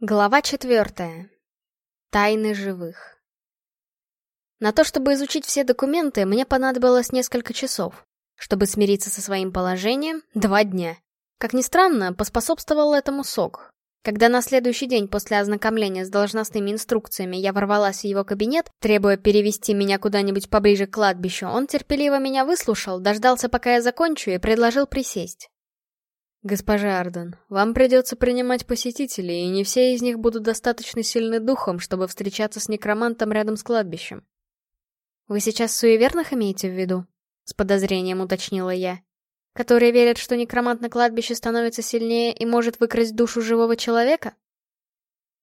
Глава четвертая. Тайны живых. На то, чтобы изучить все документы, мне понадобилось несколько часов. Чтобы смириться со своим положением — два дня. Как ни странно, поспособствовал этому сок. Когда на следующий день после ознакомления с должностными инструкциями я ворвалась в его кабинет, требуя перевести меня куда-нибудь поближе к кладбищу, он терпеливо меня выслушал, дождался, пока я закончу, и предложил присесть. «Госпожа Арден, вам придется принимать посетителей, и не все из них будут достаточно сильны духом, чтобы встречаться с некромантом рядом с кладбищем». «Вы сейчас суеверных имеете в виду?» — с подозрением уточнила я. «Которые верят, что некромант на кладбище становится сильнее и может выкрасть душу живого человека?»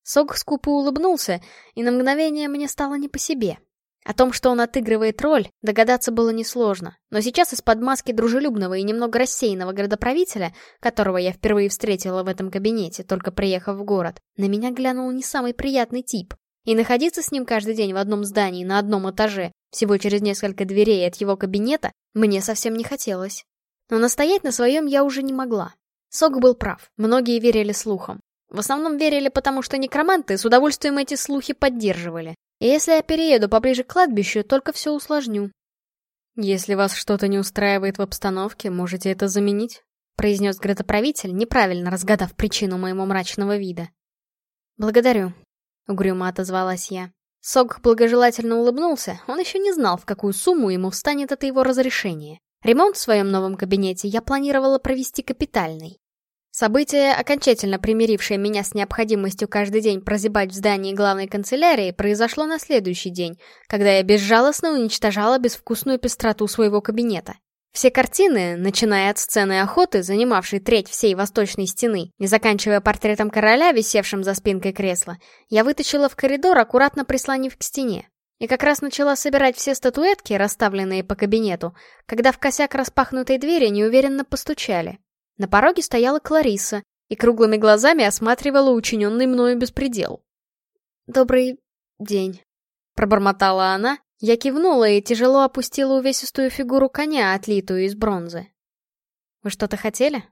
Сок скупо улыбнулся, и на мгновение мне стало не по себе. О том, что он отыгрывает роль, догадаться было несложно, но сейчас из-под маски дружелюбного и немного рассеянного градоправителя, которого я впервые встретила в этом кабинете, только приехав в город, на меня глянул не самый приятный тип. И находиться с ним каждый день в одном здании на одном этаже, всего через несколько дверей от его кабинета, мне совсем не хотелось. Но настоять на своем я уже не могла. Сок был прав, многие верили слухам. В основном верили, потому что некроманты с удовольствием эти слухи поддерживали. Если я перееду поближе к кладбищу, только все усложню. «Если вас что-то не устраивает в обстановке, можете это заменить», произнес градоправитель, неправильно разгадав причину моего мрачного вида. «Благодарю», — угрюмо отозвалась я. Сок благожелательно улыбнулся, он еще не знал, в какую сумму ему встанет это его разрешение. Ремонт в своем новом кабинете я планировала провести капитальный. Событие, окончательно примирившее меня с необходимостью каждый день прозябать в здании главной канцелярии, произошло на следующий день, когда я безжалостно уничтожала безвкусную пестроту своего кабинета. Все картины, начиная от сцены охоты, занимавшей треть всей восточной стены, и заканчивая портретом короля, висевшим за спинкой кресла, я вытащила в коридор, аккуратно прислонив к стене. И как раз начала собирать все статуэтки, расставленные по кабинету, когда в косяк распахнутой двери неуверенно постучали. На пороге стояла Клариса и круглыми глазами осматривала учиненный мною беспредел. «Добрый день», — пробормотала она. Я кивнула и тяжело опустила увесистую фигуру коня, отлитую из бронзы. «Вы что-то хотели?»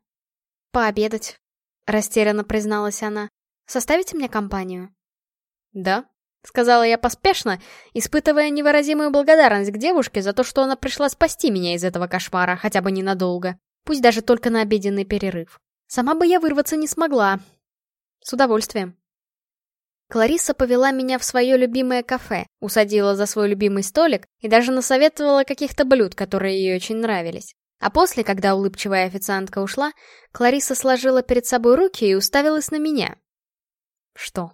«Пообедать», — растерянно призналась она. «Составите мне компанию?» «Да», — сказала я поспешно, испытывая невыразимую благодарность к девушке за то, что она пришла спасти меня из этого кошмара, хотя бы ненадолго. Пусть даже только на обеденный перерыв. Сама бы я вырваться не смогла. С удовольствием. Клариса повела меня в свое любимое кафе, усадила за свой любимый столик и даже насоветовала каких-то блюд, которые ей очень нравились. А после, когда улыбчивая официантка ушла, Клариса сложила перед собой руки и уставилась на меня. Что?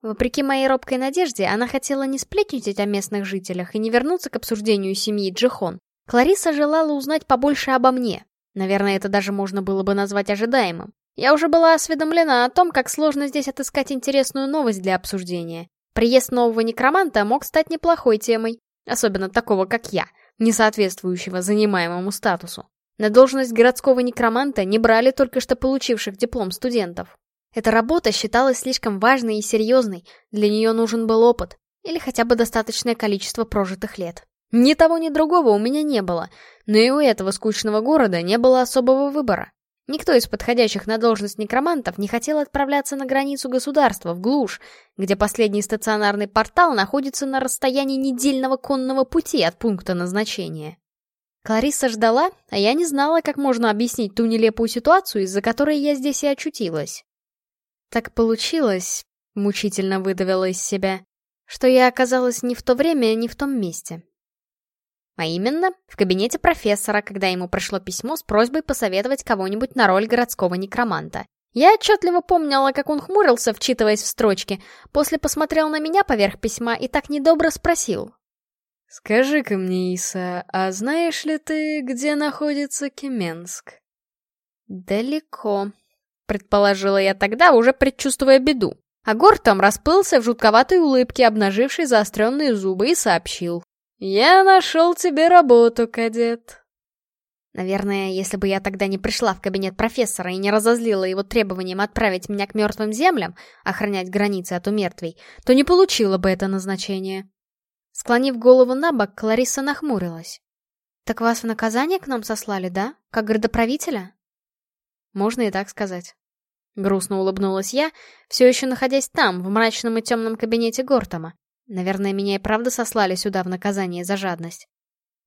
Вопреки моей робкой надежде, она хотела не сплетничать о местных жителях и не вернуться к обсуждению семьи Джихон. Клариса желала узнать побольше обо мне, Наверное, это даже можно было бы назвать ожидаемым. Я уже была осведомлена о том, как сложно здесь отыскать интересную новость для обсуждения. Приезд нового некроманта мог стать неплохой темой, особенно такого, как я, не соответствующего занимаемому статусу. На должность городского некроманта не брали только что получивших диплом студентов. Эта работа считалась слишком важной и серьезной, для нее нужен был опыт, или хотя бы достаточное количество прожитых лет. Ни того, ни другого у меня не было, но и у этого скучного города не было особого выбора. Никто из подходящих на должность некромантов не хотел отправляться на границу государства, в глушь, где последний стационарный портал находится на расстоянии недельного конного пути от пункта назначения. Клариса ждала, а я не знала, как можно объяснить ту нелепую ситуацию, из-за которой я здесь и очутилась. Так получилось, мучительно выдавила из себя, что я оказалась не в то время, не в том месте. А именно, в кабинете профессора, когда ему пришло письмо с просьбой посоветовать кого-нибудь на роль городского некроманта. Я отчетливо помнила, как он хмурился, вчитываясь в строчки, после посмотрел на меня поверх письма и так недобро спросил. «Скажи-ка мне, Иса, а знаешь ли ты, где находится Кеменск?» «Далеко», — предположила я тогда, уже предчувствуя беду. А Гор там расплылся в жутковатой улыбке, обнажившей заостренные зубы, и сообщил. «Я нашел тебе работу, кадет». Наверное, если бы я тогда не пришла в кабинет профессора и не разозлила его требованием отправить меня к мертвым землям, охранять границы от умертвий, то не получила бы это назначение. Склонив голову на бок, Клариса нахмурилась. «Так вас в наказание к нам сослали, да? Как городоправителя?» «Можно и так сказать». Грустно улыбнулась я, все еще находясь там, в мрачном и темном кабинете Гортома. Наверное, меня и правда сослали сюда в наказание за жадность.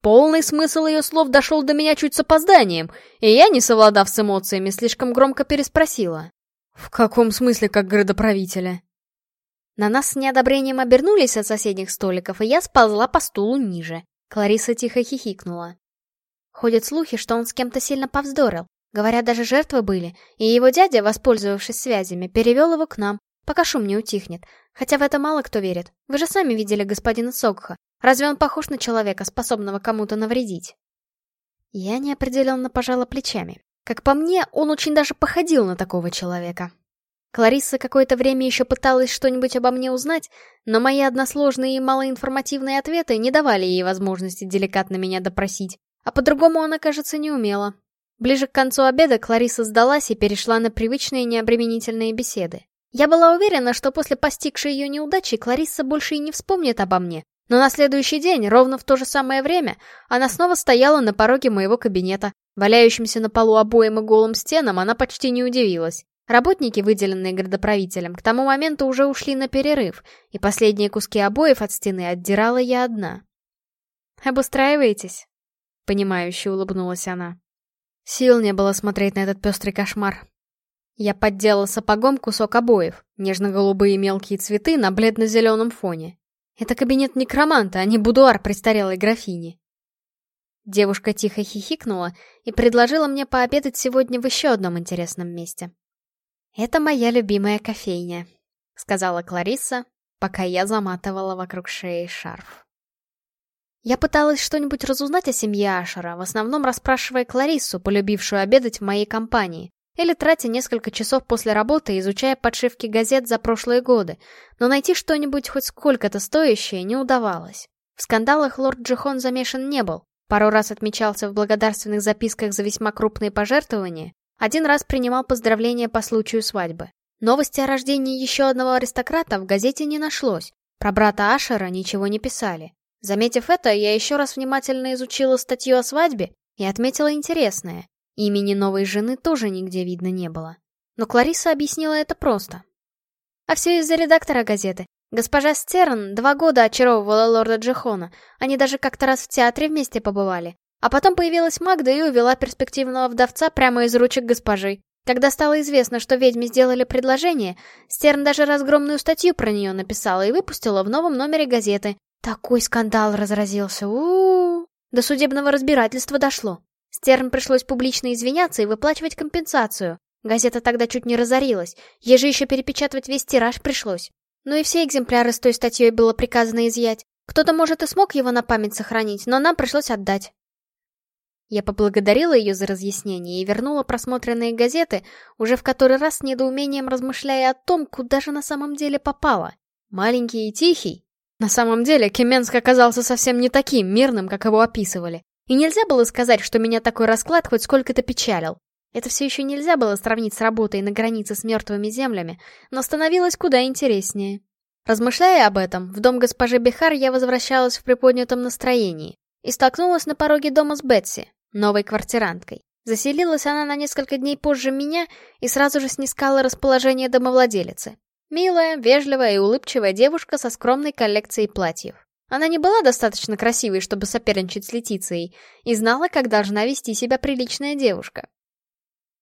Полный смысл ее слов дошел до меня чуть с опозданием, и я, не совладав с эмоциями, слишком громко переспросила. «В каком смысле, как градоправителя?» На нас с неодобрением обернулись от соседних столиков, и я сползла по стулу ниже. Клариса тихо хихикнула. Ходят слухи, что он с кем-то сильно повздорил. Говорят, даже жертвы были, и его дядя, воспользовавшись связями, перевел его к нам, пока шум не утихнет. Хотя в это мало кто верит. Вы же сами видели господина Сокха. Разве он похож на человека, способного кому-то навредить? Я неопределенно пожала плечами. Как по мне, он очень даже походил на такого человека. Кларисса какое-то время еще пыталась что-нибудь обо мне узнать, но мои односложные и малоинформативные ответы не давали ей возможности деликатно меня допросить, а по-другому она, кажется, не умела. Ближе к концу обеда Клариса сдалась и перешла на привычные необременительные беседы. Я была уверена, что после постигшей ее неудачи Кларисса больше и не вспомнит обо мне, но на следующий день, ровно в то же самое время, она снова стояла на пороге моего кабинета. Валяющимся на полу обоим и голым стенам она почти не удивилась. Работники, выделенные градоправителем, к тому моменту уже ушли на перерыв, и последние куски обоев от стены отдирала я одна. «Обустраиваетесь?» — понимающе улыбнулась она. Сил не было смотреть на этот пестрый кошмар. Я подделала сапогом кусок обоев, нежно-голубые мелкие цветы на бледно-зеленом фоне. Это кабинет некроманта, а не будуар престарелой графини. Девушка тихо хихикнула и предложила мне пообедать сегодня в еще одном интересном месте. «Это моя любимая кофейня», — сказала Кларисса, пока я заматывала вокруг шеи шарф. Я пыталась что-нибудь разузнать о семье Ашера, в основном расспрашивая Клариссу, полюбившую обедать в моей компании, или тратя несколько часов после работы, изучая подшивки газет за прошлые годы, но найти что-нибудь хоть сколько-то стоящее не удавалось. В скандалах лорд Джихон замешан не был, пару раз отмечался в благодарственных записках за весьма крупные пожертвования, один раз принимал поздравления по случаю свадьбы. Новости о рождении еще одного аристократа в газете не нашлось. Про брата Ашера ничего не писали. Заметив это, я еще раз внимательно изучила статью о свадьбе и отметила интересное. Имени новой жены тоже нигде видно не было. Но Клариса объяснила это просто. А все из-за редактора газеты. Госпожа Стерн два года очаровывала лорда Джихона. Они даже как-то раз в театре вместе побывали. А потом появилась Магда и увела перспективного вдовца прямо из ручек госпожи. Когда стало известно, что ведьме сделали предложение, Стерн даже разгромную статью про нее написала и выпустила в новом номере газеты. Такой скандал разразился. у у, -у. До судебного разбирательства дошло. Стерн пришлось публично извиняться и выплачивать компенсацию. Газета тогда чуть не разорилась. Ей же еще перепечатывать весь тираж пришлось. Ну и все экземпляры с той статьей было приказано изъять. Кто-то, может, и смог его на память сохранить, но нам пришлось отдать. Я поблагодарила ее за разъяснение и вернула просмотренные газеты, уже в который раз с недоумением размышляя о том, куда же на самом деле попала. Маленький и тихий. На самом деле, Кеменск оказался совсем не таким мирным, как его описывали. И нельзя было сказать, что меня такой расклад хоть сколько-то печалил. Это все еще нельзя было сравнить с работой на границе с мертвыми землями, но становилось куда интереснее. Размышляя об этом, в дом госпожи Бихар я возвращалась в приподнятом настроении и столкнулась на пороге дома с Бетси, новой квартиранткой. Заселилась она на несколько дней позже меня и сразу же снискала расположение домовладелицы. Милая, вежливая и улыбчивая девушка со скромной коллекцией платьев. Она не была достаточно красивой, чтобы соперничать с Летицией, и знала, как должна вести себя приличная девушка.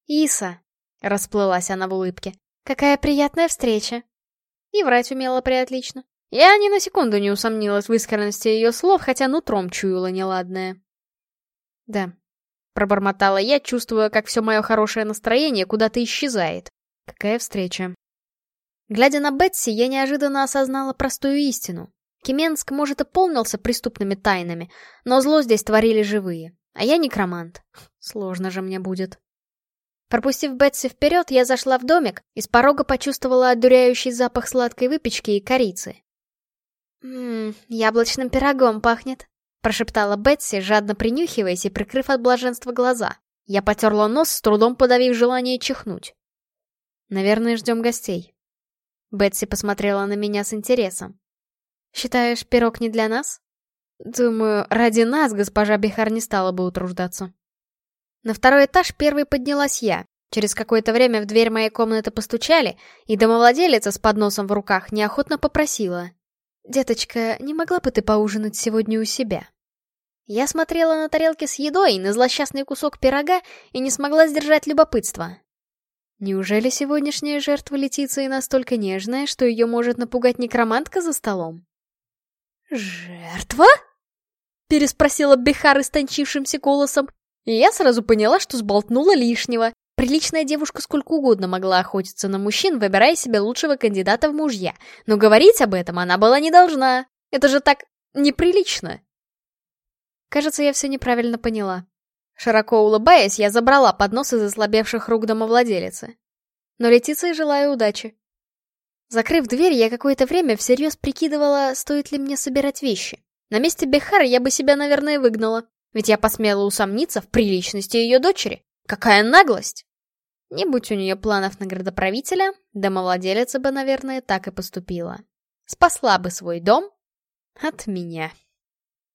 «Иса», — расплылась она в улыбке, — «какая приятная встреча». И врать умела приотлично. Я ни на секунду не усомнилась в искренности ее слов, хотя нутром чуяла неладное. «Да», — пробормотала я, чувствуя, как все мое хорошее настроение куда-то исчезает. Какая встреча. Глядя на Бетси, я неожиданно осознала простую истину. Кеменск, может, и полнился преступными тайнами, но зло здесь творили живые. А я некромант. Сложно же мне будет. Пропустив Бетси вперед, я зашла в домик и с порога почувствовала одуряющий запах сладкой выпечки и корицы. «Ммм, яблочным пирогом пахнет», Прошептала Бетси, жадно принюхиваясь и прикрыв от блаженства глаза. Я потерла нос, с трудом подавив желание чихнуть. «Наверное, ждем гостей». Бетси посмотрела на меня с интересом. «Считаешь, пирог не для нас?» «Думаю, ради нас госпожа Бихар не стала бы утруждаться». На второй этаж первой поднялась я. Через какое-то время в дверь моей комнаты постучали, и домовладелица с подносом в руках неохотно попросила. «Деточка, не могла бы ты поужинать сегодня у себя?» Я смотрела на тарелки с едой, на злосчастный кусок пирога и не смогла сдержать любопытство. Неужели сегодняшняя жертва Летиции настолько нежная, что ее может напугать некромантка за столом? «Жертва?» — переспросила Бехар истончившимся голосом, и я сразу поняла, что сболтнула лишнего. Приличная девушка сколько угодно могла охотиться на мужчин, выбирая себе лучшего кандидата в мужья, но говорить об этом она была не должна. Это же так неприлично. Кажется, я все неправильно поняла. Широко улыбаясь, я забрала поднос из ослабевших рук домовладелицы. Но Летиции желаю удачи. Закрыв дверь, я какое-то время всерьез прикидывала, стоит ли мне собирать вещи. На месте Бехара я бы себя, наверное, выгнала. Ведь я посмела усомниться в приличности ее дочери. Какая наглость! Не будь у нее планов на градоправителя, домовладелица бы, наверное, так и поступила. Спасла бы свой дом от меня.